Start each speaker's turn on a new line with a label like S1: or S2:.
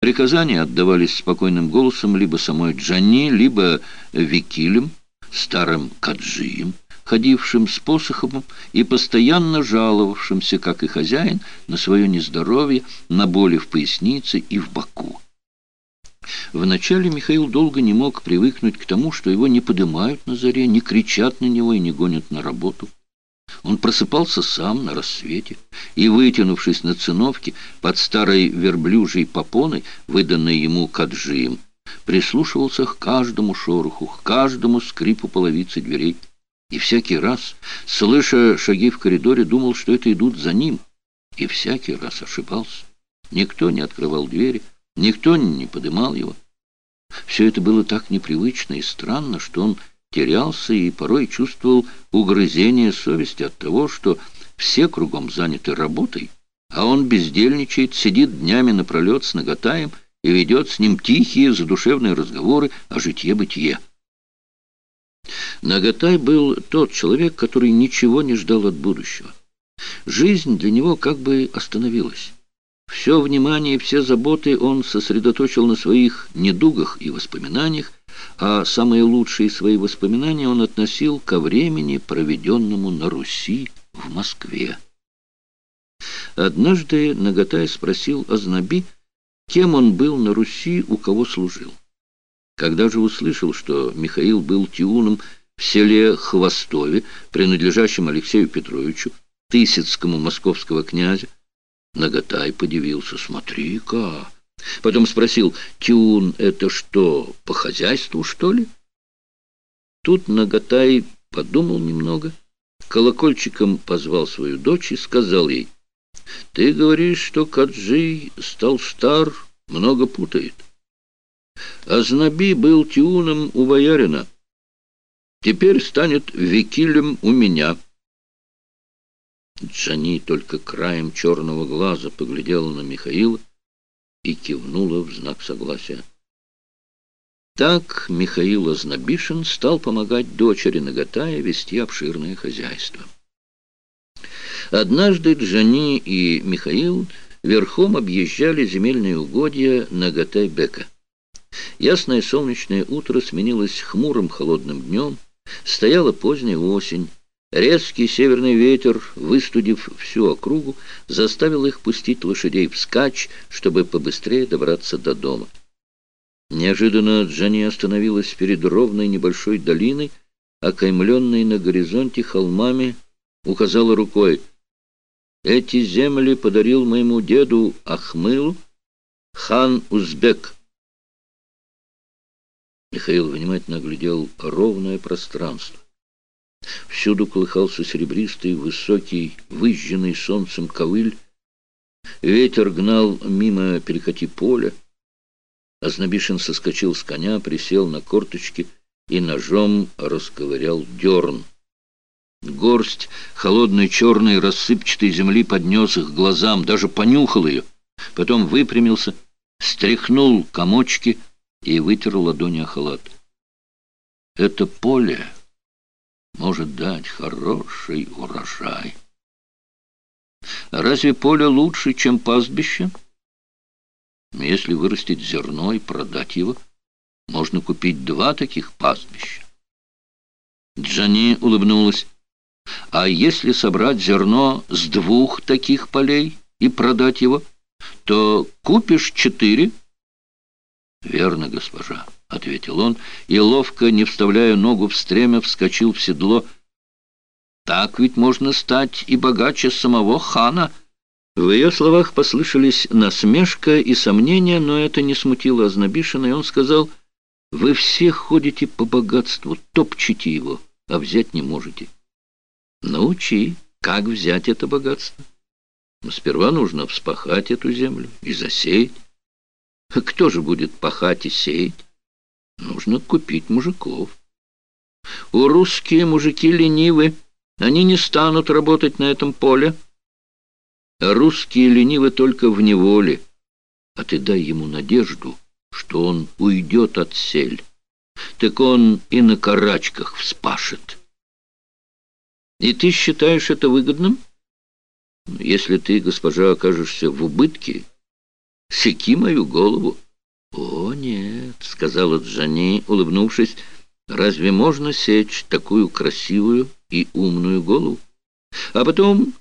S1: Приказания отдавались спокойным голосом либо самой Джанни, либо Викилем, старым каджием, ходившим с посохом и постоянно жаловавшимся, как и хозяин, на свое нездоровье, на боли в пояснице и в боку. Вначале Михаил долго не мог привыкнуть к тому, что его не поднимают на заре, не кричат на него и не гонят на работу. Он просыпался сам на рассвете и, вытянувшись на циновке под старой верблюжьей попоной, выданной ему каджием, прислушивался к каждому шороху, к каждому скрипу половицы дверей. И всякий раз, слыша шаги в коридоре, думал, что это идут за ним. И всякий раз ошибался. Никто не открывал двери, никто не подымал его. Все это было так непривычно и странно, что он терялся и порой чувствовал угрызение совести от того, что все кругом заняты работой, а он бездельничает, сидит днями напролет с наготаем и ведет с ним тихие задушевные разговоры о житье-бытие. Наготай был тот человек, который ничего не ждал от будущего. Жизнь для него как бы остановилась. Все внимание и все заботы он сосредоточил на своих недугах и воспоминаниях, а самые лучшие свои воспоминания он относил ко времени, проведенному на Руси в Москве. Однажды Наготай спросил о Знаби, кем он был на Руси, у кого служил. Когда же услышал, что Михаил был тиуном в селе Хвостове, принадлежащем Алексею Петровичу, Тысяцкому московского князя, Наготай подивился. «Смотри-ка!» Потом спросил, «Тиун — это что, по хозяйству, что ли?» Тут Наготай подумал немного, колокольчиком позвал свою дочь и сказал ей, «Ты говоришь, что Каджи стал стар, много путает. Азнаби был тиуном у боярина, теперь станет викилем у меня». Джани только краем черного глаза поглядела на Михаила и кивнула в знак согласия. Так Михаил Ознобишин стал помогать дочери Нагатая вести обширное хозяйство. Однажды Джани и Михаил верхом объезжали земельные угодья Нагатай-Бека. Ясное солнечное утро сменилось хмурым холодным днем, стояла поздняя осень, Резкий северный ветер, выстудив всю округу, заставил их пустить лошадей вскачь, чтобы побыстрее добраться до дома. Неожиданно Джани остановилась перед ровной небольшой долиной, окаймленной на горизонте холмами, указала рукой. «Эти земли подарил моему деду Ахмылу хан Узбек». Михаил внимательно оглядел ровное пространство. Всюду колыхался серебристый, высокий, выжженный солнцем ковыль. Ветер гнал мимо перекати поля. Ознобишин соскочил с коня, присел на корточки и ножом расковырял дерн. Горсть холодной черной рассыпчатой земли поднес их глазам, даже понюхал ее. Потом выпрямился, стряхнул комочки и вытер ладони о халат. Это поле может дать хороший урожай. Разве поле лучше, чем пастбище? Если вырастить зерно и продать его, можно купить два таких пастбища. Джани улыбнулась. А если собрать зерно с двух таких полей и продать его, то купишь четыре? Верно, госпожа. — ответил он, и, ловко, не вставляя ногу в стремя, вскочил в седло. «Так ведь можно стать и богаче самого хана». В ее словах послышались насмешка и сомнения, но это не смутило Ознобишина, и он сказал, «Вы все ходите по богатству, топчете его, а взять не можете. Научи, как взять это богатство. Сперва нужно вспахать эту землю и засеять. Кто же будет пахать и сеять? Нужно купить мужиков. У русские мужики ленивы. Они не станут работать на этом поле. русские ленивы только в неволе. А ты дай ему надежду, что он уйдет от сель. Так он и на карачках вспашет. И ты считаешь это выгодным? Если ты, госпожа, окажешься в убытке, Секи мою голову. «О, нет», — сказала Джани, улыбнувшись, — «разве можно сечь такую красивую и умную голову? А потом